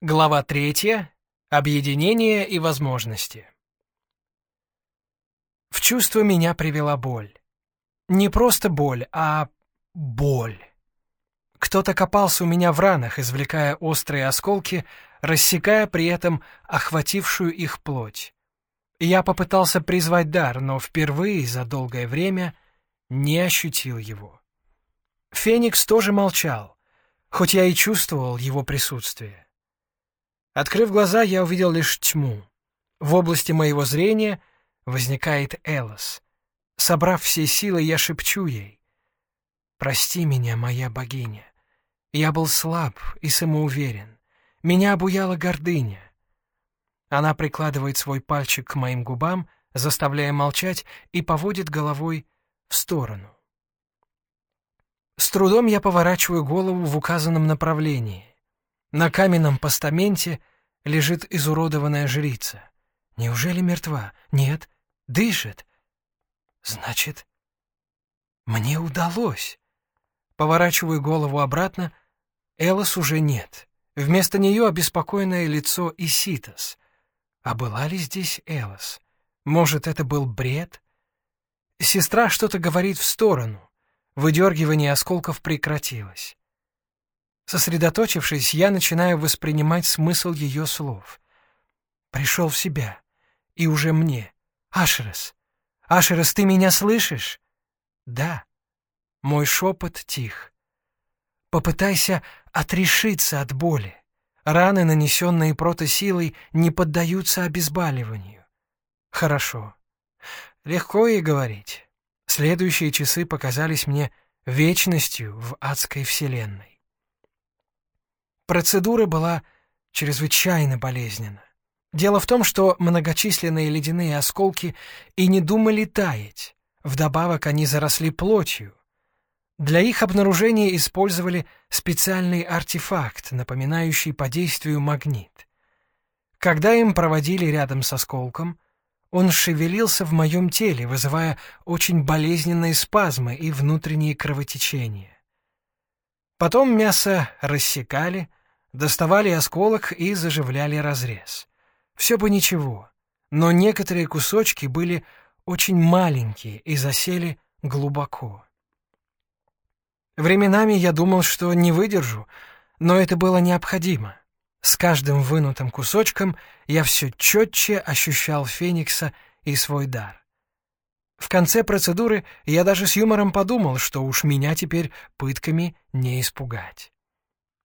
Глава третья. Объединение и возможности. В чувство меня привела боль. Не просто боль, а боль. Кто-то копался у меня в ранах, извлекая острые осколки, рассекая при этом охватившую их плоть. Я попытался призвать дар, но впервые за долгое время не ощутил его. Феникс тоже молчал, хоть я и чувствовал его присутствие. Открыв глаза, я увидел лишь тьму. В области моего зрения возникает Элос. Собрав все силы, я шепчу ей. «Прости меня, моя богиня. Я был слаб и самоуверен. Меня обуяла гордыня». Она прикладывает свой пальчик к моим губам, заставляя молчать, и поводит головой в сторону. С трудом я поворачиваю голову в указанном направлении. На каменном постаменте лежит изуродованная жрица. Неужели мертва? Нет, дышит. Значит, мне удалось. Поворачиваю голову обратно. Элос уже нет. Вместо нее обеспокоенное лицо Иситас. А была ли здесь Элос? Может, это был бред? Сестра что-то говорит в сторону. Выдергивание осколков прекратилось. Сосредоточившись, я начинаю воспринимать смысл ее слов. Пришел в себя. И уже мне. Ашерас. Ашерас, ты меня слышишь? Да. Мой шепот тих. Попытайся отрешиться от боли. Раны, нанесенные протосилой, не поддаются обезболиванию. Хорошо. Легко ей говорить. Следующие часы показались мне вечностью в адской вселенной. Процедура была чрезвычайно болезненна. Дело в том, что многочисленные ледяные осколки и не думали таять. Вдобавок они заросли плотью. Для их обнаружения использовали специальный артефакт, напоминающий по действию магнит. Когда им проводили рядом с осколком, он шевелился в моем теле, вызывая очень болезненные спазмы и внутренние кровотечения. Потом мясо рассекали, доставали осколок и заживляли разрез. Все бы ничего, но некоторые кусочки были очень маленькие и засели глубоко. Временами я думал, что не выдержу, но это было необходимо. С каждым вынутым кусочком я все четче ощущал Феникса и свой дар. В конце процедуры я даже с юмором подумал, что уж меня теперь пытками не испугать.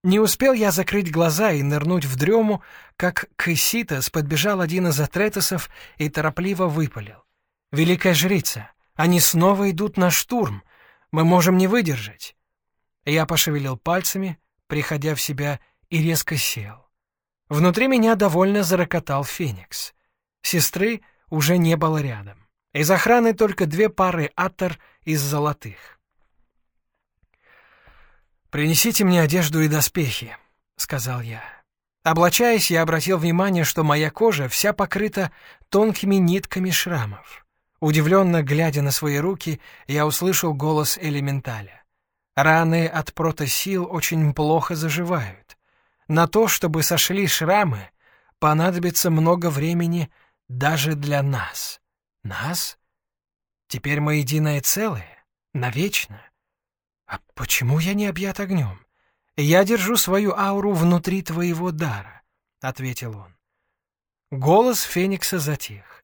Не успел я закрыть глаза и нырнуть в дрему, как к Иситас подбежал один из атретесов и торопливо выпалил. «Великая жрица, они снова идут на штурм. Мы можем не выдержать». Я пошевелил пальцами, приходя в себя, и резко сел. Внутри меня довольно зарокотал Феникс. Сестры уже не было рядом. Из охраны только две пары атор из золотых. «Принесите мне одежду и доспехи», — сказал я. Облачаясь, я обратил внимание, что моя кожа вся покрыта тонкими нитками шрамов. Удивленно глядя на свои руки, я услышал голос элементаля. Раны от протосил очень плохо заживают. На то, чтобы сошли шрамы, понадобится много времени даже для нас. Нас? Теперь мы единое целое? Навечно? «А почему я не объят огнем? Я держу свою ауру внутри твоего дара», — ответил он. Голос Феникса затих.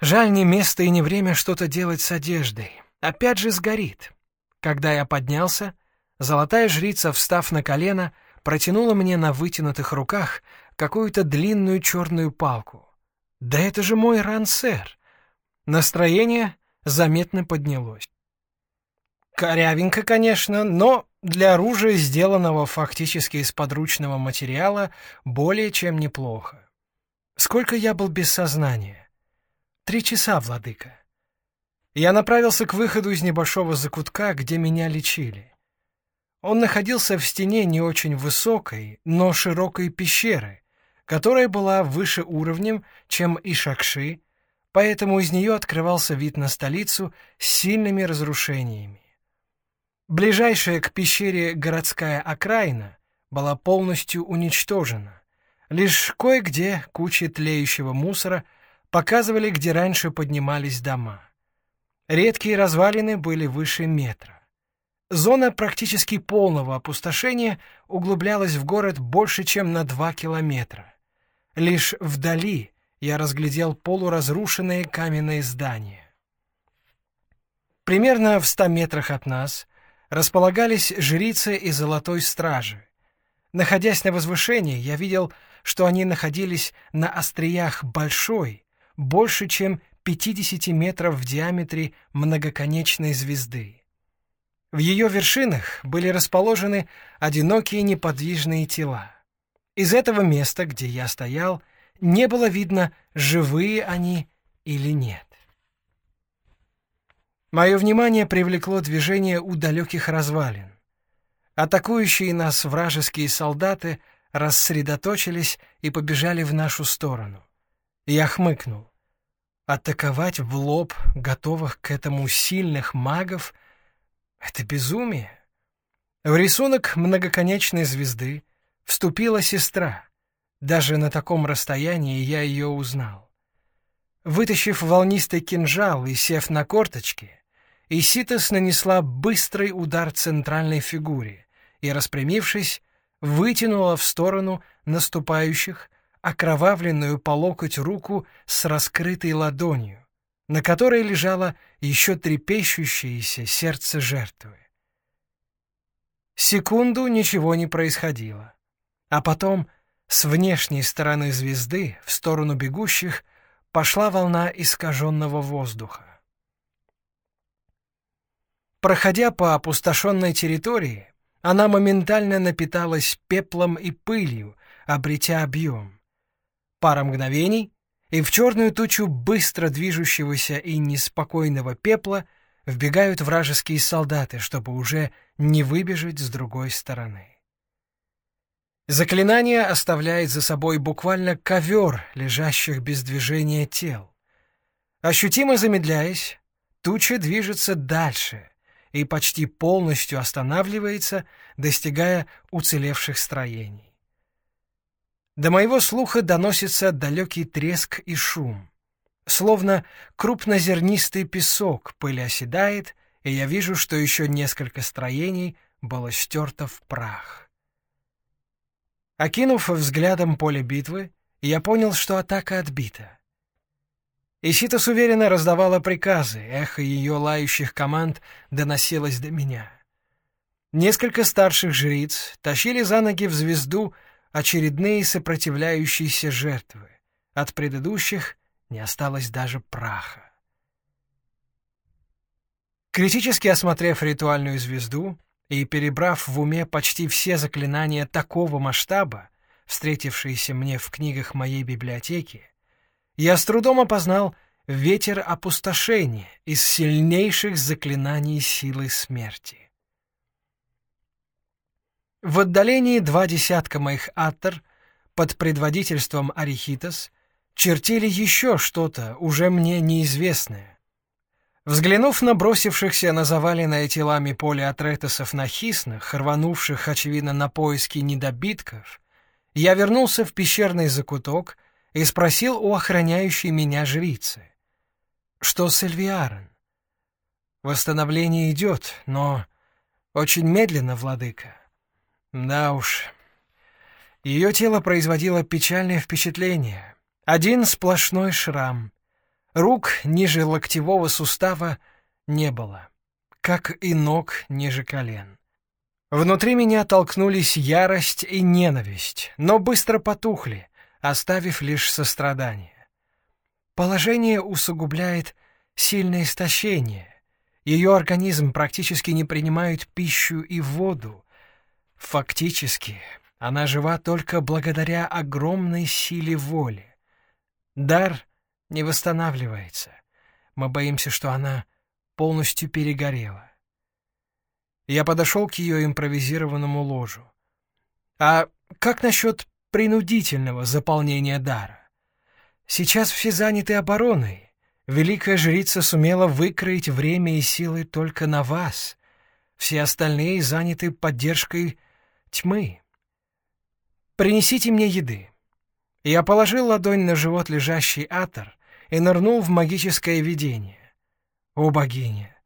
«Жаль, не место и не время что-то делать с одеждой. Опять же сгорит». Когда я поднялся, золотая жрица, встав на колено, протянула мне на вытянутых руках какую-то длинную черную палку. «Да это же мой рансер!» Настроение заметно поднялось. Корявенько, конечно, но для оружия, сделанного фактически из подручного материала, более чем неплохо. Сколько я был без сознания? Три часа, владыка. Я направился к выходу из небольшого закутка, где меня лечили. Он находился в стене не очень высокой, но широкой пещеры, которая была выше уровнем, чем Ишакши, поэтому из нее открывался вид на столицу с сильными разрушениями. Ближайшая к пещере городская окраина была полностью уничтожена. Лишь кое-где кучи тлеющего мусора показывали, где раньше поднимались дома. Редкие развалины были выше метра. Зона практически полного опустошения углублялась в город больше, чем на два километра. Лишь вдали я разглядел полуразрушенные каменные здания. Примерно в ста метрах от нас располагались жрицы и золотой стражи. Находясь на возвышении, я видел, что они находились на остриях большой, больше чем 50 метров в диаметре многоконечной звезды. В ее вершинах были расположены одинокие неподвижные тела. Из этого места, где я стоял, не было видно, живые они или нет. Мое внимание привлекло движение у далеких развалин. Атакующие нас вражеские солдаты рассредоточились и побежали в нашу сторону. Я хмыкнул. Атаковать в лоб готовых к этому сильных магов — это безумие. В рисунок многоконечной звезды вступила сестра. Даже на таком расстоянии я ее узнал. Вытащив волнистый кинжал и сев на корточки, Иситос нанесла быстрый удар центральной фигуре и, распрямившись, вытянула в сторону наступающих окровавленную по локоть руку с раскрытой ладонью, на которой лежало еще трепещущееся сердце жертвы. Секунду ничего не происходило, а потом с внешней стороны звезды в сторону бегущих пошла волна искаженного воздуха. Проходя по опустошенной территории, она моментально напиталась пеплом и пылью, обретя объем. Пара мгновений, и в черную тучу быстро движущегося и неспокойного пепла вбегают вражеские солдаты, чтобы уже не выбежать с другой стороны. Заклинание оставляет за собой буквально ковер лежащих без движения тел. Ощутимо замедляясь, туча движется дальше и почти полностью останавливается, достигая уцелевших строений. До моего слуха доносится далекий треск и шум. Словно крупнозернистый песок пыль оседает, и я вижу, что еще несколько строений было стерто в прах. Окинув взглядом поле битвы, я понял, что атака отбита. Иситос уверенно раздавала приказы, эхо ее лающих команд доносилось до меня. Несколько старших жриц тащили за ноги в звезду очередные сопротивляющиеся жертвы. От предыдущих не осталось даже праха. Критически осмотрев ритуальную звезду, и, перебрав в уме почти все заклинания такого масштаба, встретившиеся мне в книгах моей библиотеки, я с трудом опознал ветер опустошения из сильнейших заклинаний силы смерти. В отдалении два десятка моих аттер под предводительством Арихитас чертили еще что-то, уже мне неизвестное, Взглянув на бросившихся на заваленное телами поле атретесов на хиснах, рванувших, очевидно, на поиски недобитков, я вернулся в пещерный закуток и спросил у охраняющей меня жрицы. «Что с Эльвиарен?» «Восстановление идет, но очень медленно, владыка». «Да уж». Ее тело производило печальное впечатление. Один сплошной шрам — Рук ниже локтевого сустава не было, как и ног ниже колен. Внутри меня толкнулись ярость и ненависть, но быстро потухли, оставив лишь сострадание. Положение усугубляет сильное истощение. Ее организм практически не принимает пищу и воду. Фактически, она жива только благодаря огромной силе воли. Дар не восстанавливается. Мы боимся, что она полностью перегорела. Я подошел к ее импровизированному ложу. А как насчет принудительного заполнения дара? Сейчас все заняты обороной. Великая жрица сумела выкроить время и силы только на вас. Все остальные заняты поддержкой тьмы. «Принесите мне еды». Я положил ладонь на живот лежащий Атор и нырнул в магическое видение. О, богиня!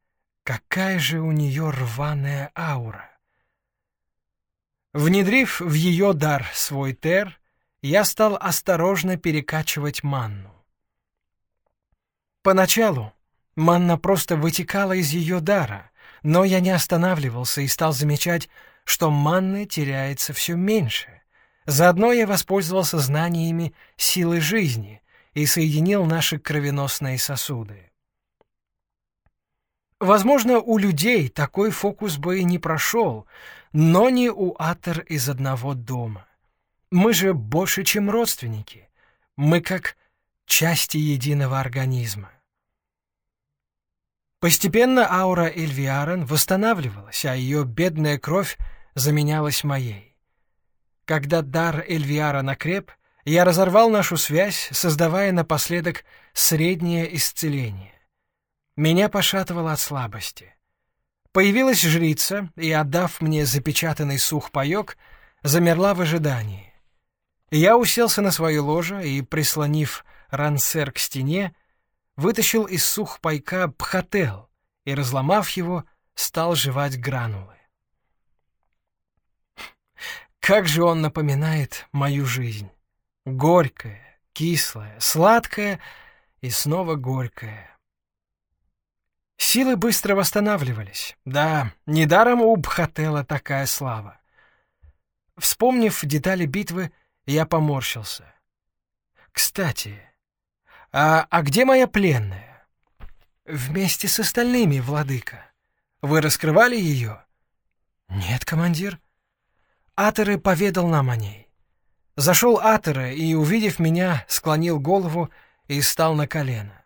Какая же у нее рваная аура! Внедрив в ее дар свой тер, я стал осторожно перекачивать манну. Поначалу манна просто вытекала из ее дара, но я не останавливался и стал замечать, что манны теряется все меньше. Заодно я воспользовался знаниями силы жизни и соединил наши кровеносные сосуды. Возможно, у людей такой фокус бы и не прошел, но не у Атер из одного дома. Мы же больше, чем родственники. Мы как части единого организма. Постепенно аура Эльвиарен восстанавливалась, а ее бедная кровь заменялась моей. Когда дар Эльвиара накреп, я разорвал нашу связь, создавая напоследок среднее исцеление. Меня пошатывало от слабости. Появилась жрица и, отдав мне запечатанный сухпайок, замерла в ожидании. Я уселся на свое ложе и, прислонив рансер к стене, вытащил из сухпайка пхотел и, разломав его, стал жевать гранулы. Как же он напоминает мою жизнь. Горькая, кислая, сладкая и снова горькая. Силы быстро восстанавливались. Да, недаром у Бхатела такая слава. Вспомнив детали битвы, я поморщился. «Кстати, а, а где моя пленная?» «Вместе с остальными, владыка. Вы раскрывали ее?» «Нет, командир». Атеры поведал нам о ней. Зашел Атеры и, увидев меня, склонил голову и стал на колено.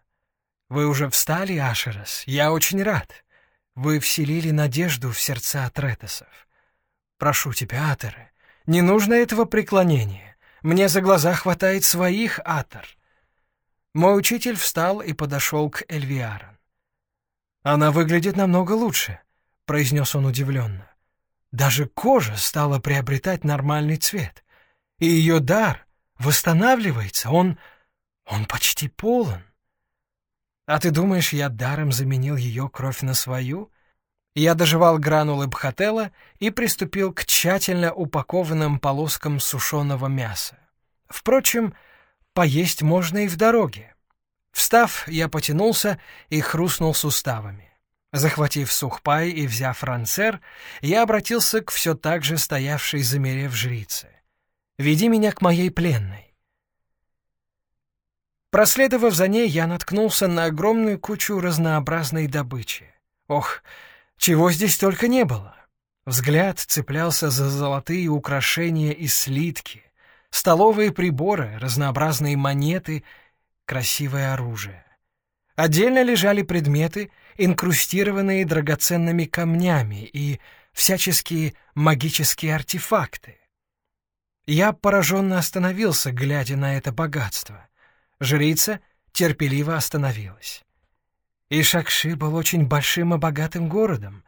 Вы уже встали, Ашерас? Я очень рад. Вы вселили надежду в сердца Третесов. Прошу тебя, Атеры, не нужно этого преклонения. Мне за глаза хватает своих, Атер. Мой учитель встал и подошел к Эльвиаран. «Она выглядит намного лучше», — произнес он удивленно. «Даже кожа стала приобретать нормальный цвет, и ее дар восстанавливается, он... он почти полон». А ты думаешь, я даром заменил ее кровь на свою? Я доживал гранулы бхателла и приступил к тщательно упакованным полоскам сушеного мяса. Впрочем, поесть можно и в дороге. Встав, я потянулся и хрустнул суставами. Захватив сухпай и взяв ранцер, я обратился к все так же стоявшей замерев жрице. «Веди меня к моей пленной». Проследовав за ней, я наткнулся на огромную кучу разнообразной добычи. Ох, чего здесь только не было. Взгляд цеплялся за золотые украшения и слитки, столовые приборы, разнообразные монеты, красивое оружие. Отдельно лежали предметы, инкрустированные драгоценными камнями и всяческие магические артефакты. Я пораженно остановился, глядя на это богатство — Жрица терпеливо остановилась. Ишакши был очень большим и богатым городом.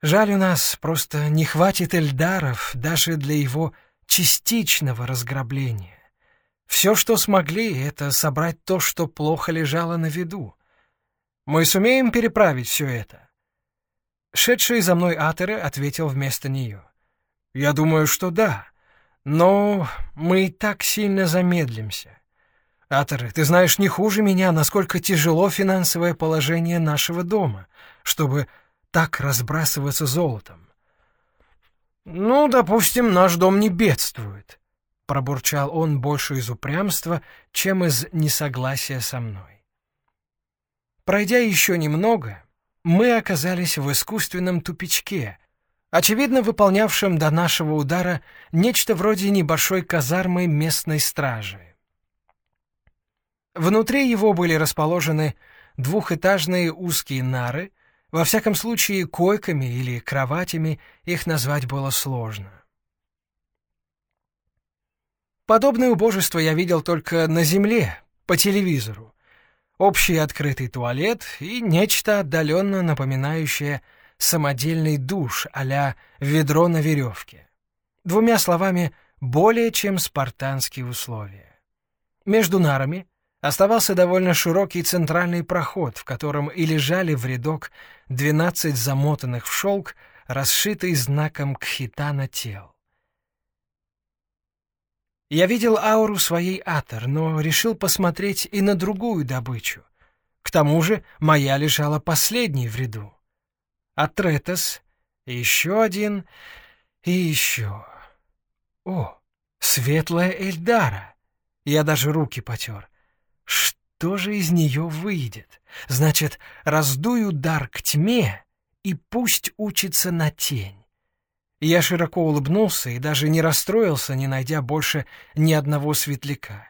Жаль, у нас просто не хватит эльдаров даже для его частичного разграбления. Все, что смогли, это собрать то, что плохо лежало на виду. Мы сумеем переправить все это?» Шедший за мной Атеры ответил вместо нее. «Я думаю, что да, но мы и так сильно замедлимся. Атер, ты знаешь не хуже меня, насколько тяжело финансовое положение нашего дома, чтобы так разбрасываться золотом. «Ну, допустим, наш дом не бедствует», — пробурчал он больше из упрямства, чем из несогласия со мной. Пройдя еще немного, мы оказались в искусственном тупичке, очевидно выполнявшем до нашего удара нечто вроде небольшой казармы местной стражи. Внутри его были расположены двухэтажные узкие нары, во всяком случае койками или кроватями их назвать было сложно. Подобное убожество я видел только на земле, по телевизору. Общий открытый туалет и нечто отдаленно напоминающее самодельный душ а ведро на веревке. Двумя словами, более чем спартанские условия. Между нарами оставался довольно широкий центральный проход, в котором и лежали в рядок двенадцать замотанных в шелк, расшитый знаком кхитана тел. Я видел ауру своей атор, но решил посмотреть и на другую добычу. К тому же моя лежала последней в ряду. Атретос, еще один и еще. О, светлая Эльдара! Я даже руки потер. Что же из нее выйдет? Значит, раздую дар к тьме, и пусть учится на тень. Я широко улыбнулся и даже не расстроился, не найдя больше ни одного светляка.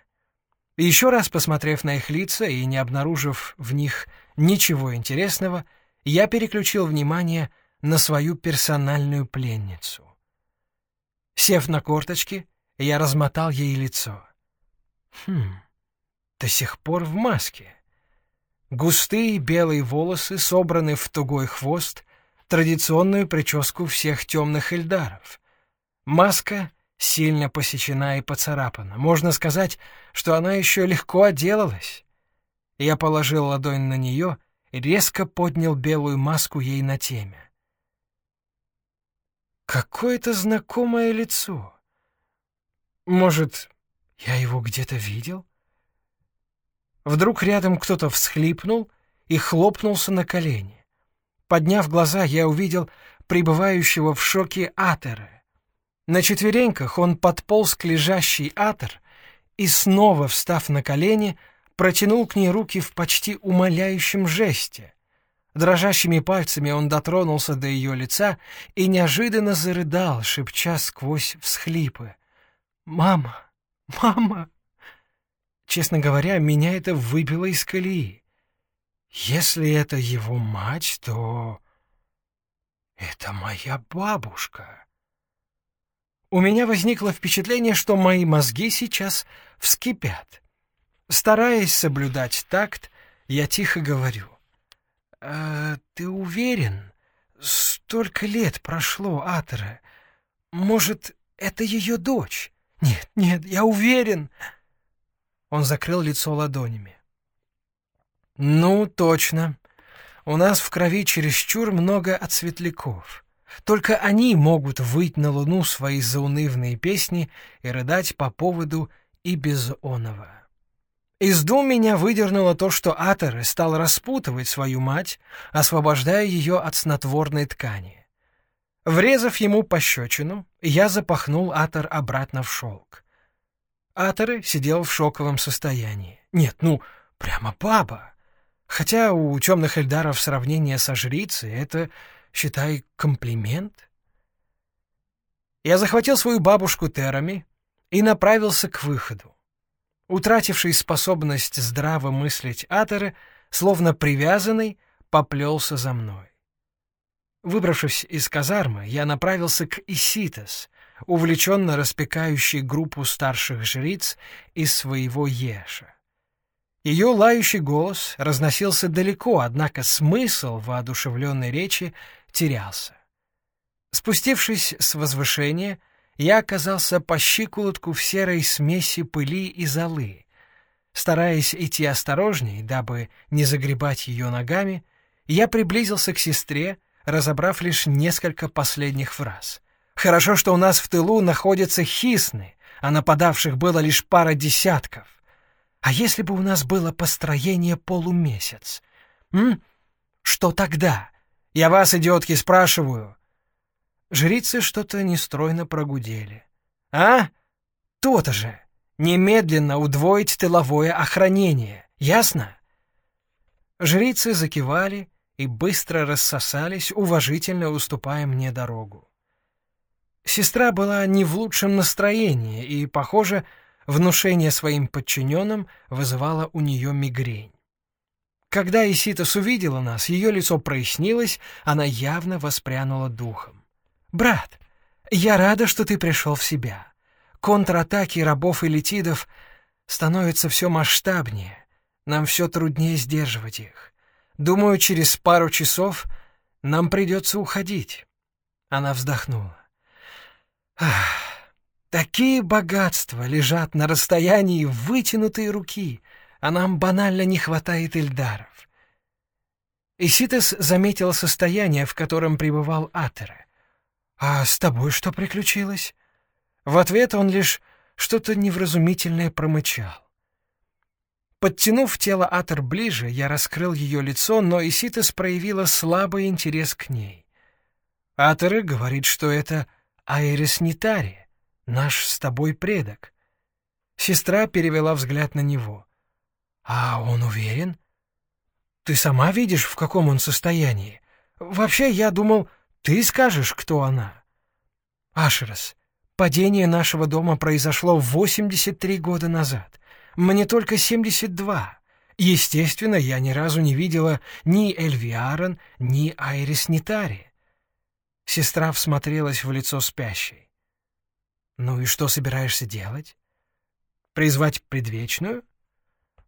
еще раз посмотрев на их лица и не обнаружив в них ничего интересного, я переключил внимание на свою персональную пленницу. Сев на корточки, я размотал ей лицо. Хм, до сих пор в маске. Густые белые волосы собраны в тугой хвост, традиционную прическу всех темных эльдаров. Маска сильно посечена и поцарапана. Можно сказать, что она еще легко отделалась. Я положил ладонь на нее резко поднял белую маску ей на темя. Какое-то знакомое лицо. Может, я его где-то видел? Вдруг рядом кто-то всхлипнул и хлопнулся на колени. Подняв глаза, я увидел пребывающего в шоке Атера. На четвереньках он подполз к лежащей Атер и, снова встав на колени, протянул к ней руки в почти умоляющем жесте. Дрожащими пальцами он дотронулся до ее лица и неожиданно зарыдал, шепча сквозь всхлипы. «Мама! Мама!» Честно говоря, меня это выбило из колеи. Если это его мать, то... Это моя бабушка. У меня возникло впечатление, что мои мозги сейчас вскипят. Стараясь соблюдать такт, я тихо говорю. «А ты уверен? Столько лет прошло, Атера. Может, это ее дочь? Нет, нет, я уверен!» Он закрыл лицо ладонями. «Ну, точно. У нас в крови чересчур много отсветляков. Только они могут выть на луну свои заунывные песни и рыдать по поводу и без оного». Из дум меня выдернуло то, что Атер стал распутывать свою мать, освобождая ее от снотворной ткани. Врезав ему пощечину, я запахнул Атер обратно в шелк. Атер сидел в шоковом состоянии. Нет, ну, прямо баба. Хотя у темных эльдаров сравнение со жрицей — это, считай, комплимент. Я захватил свою бабушку Терами и направился к выходу. Утративший способность здраво мыслить Атеры, словно привязанный, поплелся за мной. Выбравшись из казармы, я направился к Иситас, увлеченно распекающей группу старших жриц из своего Еша. Ее лающий голос разносился далеко, однако смысл воодушевленной речи терялся. Спустившись с возвышения, я оказался по щиколотку в серой смеси пыли и золы. Стараясь идти осторожней, дабы не загребать ее ногами, я приблизился к сестре, разобрав лишь несколько последних фраз. «Хорошо, что у нас в тылу находятся хисны, а нападавших было лишь пара десятков. А если бы у нас было построение полумесяц? М? Что тогда? Я вас, идиотки, спрашиваю, Жрицы что-то нестройно прогудели. «А? То-то же! Немедленно удвоить тыловое охранение, ясно?» Жрицы закивали и быстро рассосались, уважительно уступая мне дорогу. Сестра была не в лучшем настроении, и, похоже, внушение своим подчиненным вызывало у нее мигрень. Когда Иситас увидела нас, ее лицо прояснилось, она явно воспрянула духом. «Брат, я рада, что ты пришел в себя. Контратаки рабов и летидов становятся все масштабнее. Нам все труднее сдерживать их. Думаю, через пару часов нам придется уходить». Она вздохнула. «Ах, Такие богатства лежат на расстоянии вытянутой руки, а нам банально не хватает Эльдаров. Иситес заметил состояние, в котором пребывал Атере. «А с тобой что приключилось?» В ответ он лишь что-то невразумительное промычал. Подтянув тело Атер ближе, я раскрыл ее лицо, но Иситес проявила слабый интерес к ней. Атера говорит, что это Айрис Нитари, наш с тобой предок. Сестра перевела взгляд на него. «А он уверен?» «Ты сама видишь, в каком он состоянии. Вообще, я думал, ты скажешь, кто она». «Ашерас, падение нашего дома произошло 83 года назад. Мне только 72. Естественно, я ни разу не видела ни Эльвиарон, ни Айрис Нитари. Сестра всмотрелась в лицо спящей. «Ну и что собираешься делать? Призвать предвечную?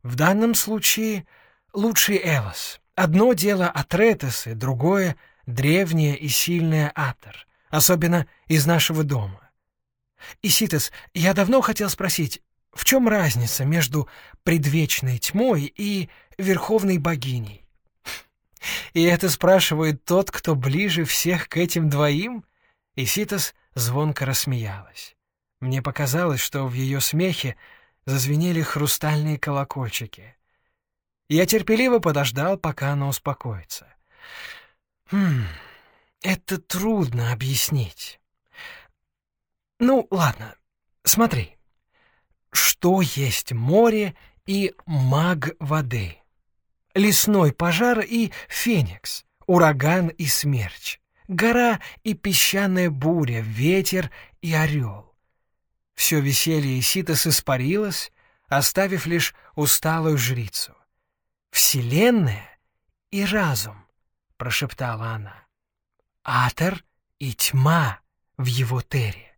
В данном случае лучший Элос. Одно дело Атретесы, другое — древнее и сильное Атор, особенно из нашего дома. Иситес, я давно хотел спросить, в чем разница между предвечной тьмой и верховной богиней? И это спрашивает тот, кто ближе всех к этим двоим? Иситос звонко рассмеялась. Мне показалось, что в ее смехе зазвенели хрустальные колокольчики. Я терпеливо подождал, пока она успокоится. Хм, это трудно объяснить. Ну, ладно, смотри что есть море и маг воды. Лесной пожар и феникс, ураган и смерч, гора и песчаная буря, ветер и орел. Все веселье Иситос испарилось, оставив лишь усталую жрицу. «Вселенная и разум», — прошептала она. «Атер и тьма в его тере».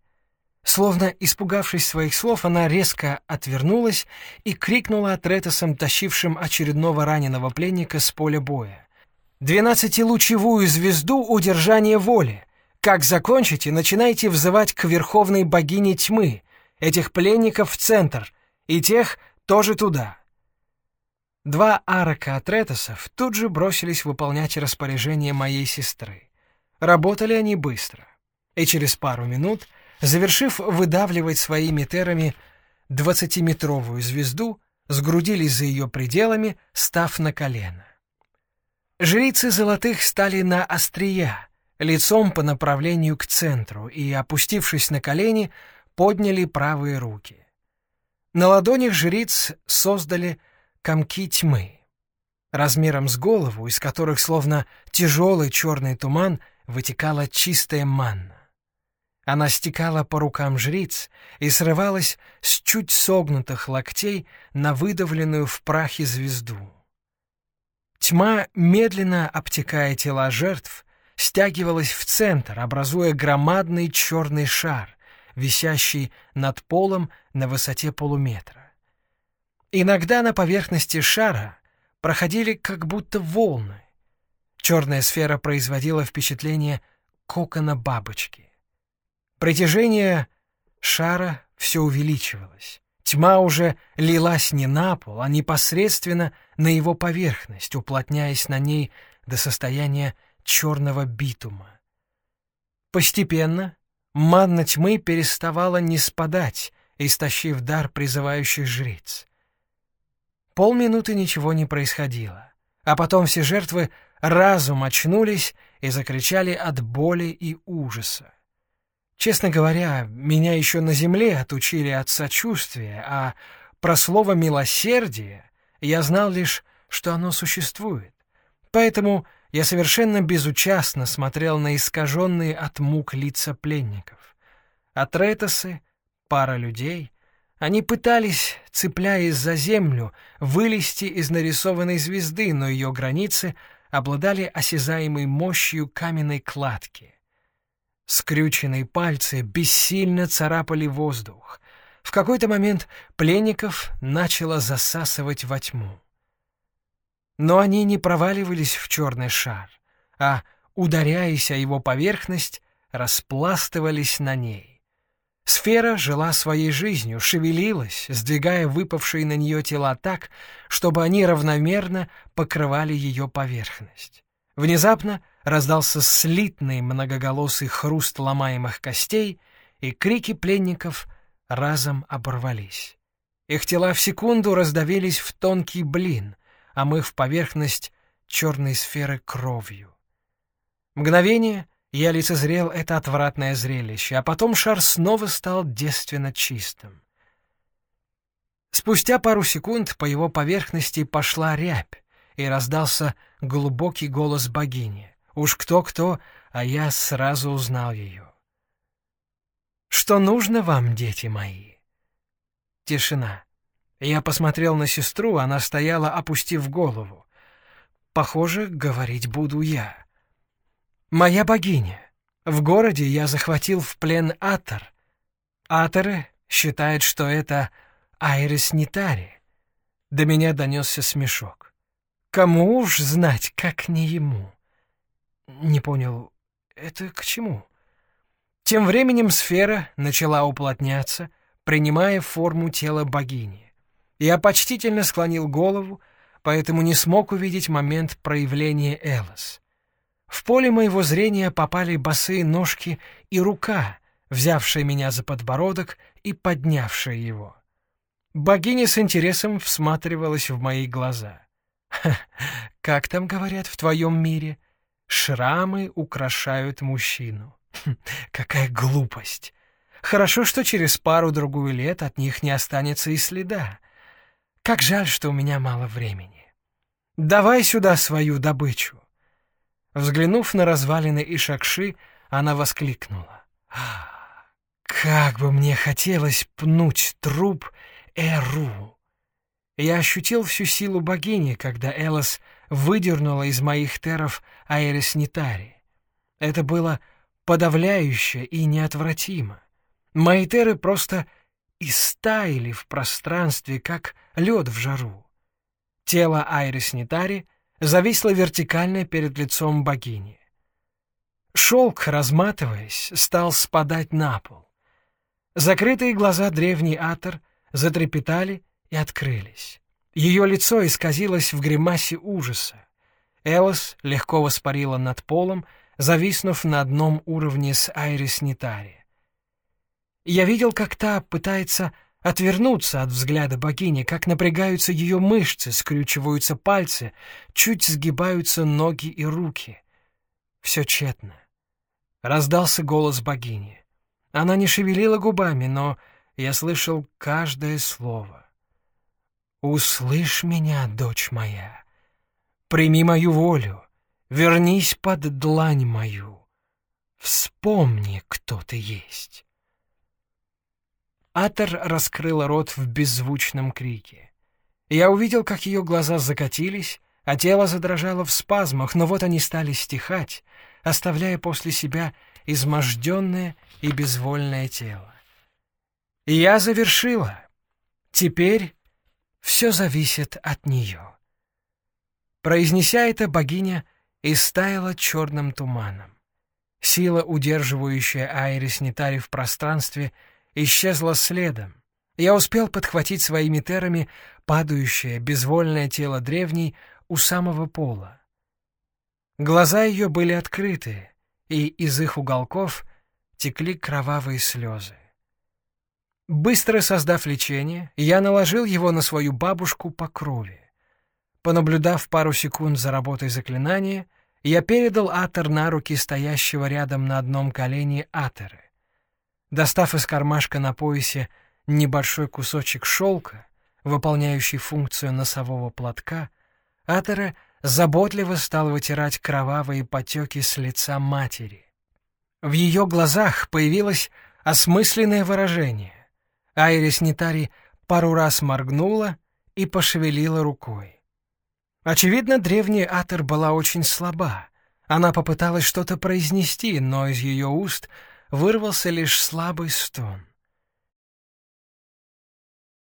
Словно испугавшись своих слов, она резко отвернулась и крикнула Атретосом, тащившим очередного раненого пленника с поля боя. «Двенадцатилучевую звезду удержания воли! Как закончите, начинайте взывать к верховной богине тьмы, этих пленников в центр, и тех тоже туда!» Два арака Атретосов тут же бросились выполнять распоряжение моей сестры. Работали они быстро, и через пару минут — Завершив выдавливать своими терами двадцатиметровую звезду, сгрудились за ее пределами, став на колено. Жрицы золотых стали на острия, лицом по направлению к центру, и, опустившись на колени, подняли правые руки. На ладонях жриц создали комки тьмы, размером с голову, из которых, словно тяжелый черный туман, вытекала чистая манна. Она стекала по рукам жриц и срывалась с чуть согнутых локтей на выдавленную в прахе звезду. Тьма, медленно обтекая тела жертв, стягивалась в центр, образуя громадный черный шар, висящий над полом на высоте полуметра. Иногда на поверхности шара проходили как будто волны. Черная сфера производила впечатление кокона бабочки. Притяжение шара все увеличивалось. Тьма уже лилась не на пол, а непосредственно на его поверхность, уплотняясь на ней до состояния черного битума. Постепенно манна тьмы переставала не спадать, истощив дар призывающих жриц. Полминуты ничего не происходило, а потом все жертвы разум очнулись и закричали от боли и ужаса. Честно говоря, меня еще на земле отучили от сочувствия, а про слово «милосердие» я знал лишь, что оно существует. Поэтому я совершенно безучастно смотрел на искаженные от мук лица пленников. Атретосы, пара людей, они пытались, цепляясь за землю, вылезти из нарисованной звезды, но ее границы обладали осязаемой мощью каменной кладки. Скрюченные пальцы бессильно царапали воздух. В какой-то момент пленников начало засасывать во тьму. Но они не проваливались в черный шар, а, ударяясь о его поверхность, распластывались на ней. Сфера жила своей жизнью, шевелилась, сдвигая выпавшие на нее тела так, чтобы они равномерно покрывали ее поверхность. Внезапно раздался слитный многоголосый хруст ломаемых костей, и крики пленников разом оборвались. Их тела в секунду раздавились в тонкий блин, омыв поверхность черной сферы кровью. Мгновение — я лицезрел это отвратное зрелище, а потом шар снова стал девственно чистым. Спустя пару секунд по его поверхности пошла рябь, и раздался глубокий голос богини. Уж кто-кто, а я сразу узнал ее. «Что нужно вам, дети мои?» Тишина. Я посмотрел на сестру, она стояла, опустив голову. Похоже, говорить буду я. «Моя богиня, в городе я захватил в плен Атор. Аторы считают, что это Айрис Нитари». До меня донесся смешок. «Кому уж знать, как не ему?» Не понял, это к чему? Тем временем сфера начала уплотняться, принимая форму тела богини. Я почтительно склонил голову, поэтому не смог увидеть момент проявления Элос. В поле моего зрения попали босые ножки и рука, взявшая меня за подбородок и поднявшая его. Богиня с интересом всматривалась в мои глаза. «Как там говорят в твоем мире? Шрамы украшают мужчину. Хм, какая глупость! Хорошо, что через пару-другую лет от них не останется и следа. Как жаль, что у меня мало времени. Давай сюда свою добычу. Взглянув на развалины и шакши, она воскликнула. «Как бы мне хотелось пнуть труп Эру!» Я ощутил всю силу богини, когда Элос выдернула из моих теров Айрис Нитари. Это было подавляюще и неотвратимо. Мои теры просто истаяли в пространстве, как лед в жару. Тело Айрис Нитари зависло вертикально перед лицом богини. Шелк, разматываясь, стал спадать на пол. Закрытые глаза древний Атор затрепетали и открылись. Ее лицо исказилось в гримасе ужаса. Элос легко воспарила над полом, зависнув на одном уровне с Айрис Нитари. Я видел, как та пытается отвернуться от взгляда богини, как напрягаются ее мышцы, скрючиваются пальцы, чуть сгибаются ноги и руки. Все тщетно. Раздался голос богини. Она не шевелила губами, но я слышал каждое слово. «Услышь меня, дочь моя, прими мою волю, вернись под длань мою, вспомни, кто ты есть». Атер раскрыла рот в беззвучном крике. Я увидел, как ее глаза закатились, а тело задрожало в спазмах, но вот они стали стихать, оставляя после себя изможденное и безвольное тело. И я завершила. Теперь все зависит от нее. Произнеся это, богиня истаяла черным туманом. Сила, удерживающая Айрис Нитари в пространстве, — исчезла следом. Я успел подхватить своими терами падающее, безвольное тело древней у самого пола. Глаза ее были открыты, и из их уголков текли кровавые слезы. Быстро создав лечение, я наложил его на свою бабушку по крови. Понаблюдав пару секунд за работой заклинания, я передал Атер на руки стоящего рядом на одном колене Атеры. Достав из кармашка на поясе небольшой кусочек шелка, выполняющий функцию носового платка, Атера заботливо стал вытирать кровавые потеки с лица матери. В ее глазах появилось осмысленное выражение. Айрис Нитари пару раз моргнула и пошевелила рукой. Очевидно, древняя Атер была очень слаба. Она попыталась что-то произнести, но из ее уст — вырвался лишь слабый стон.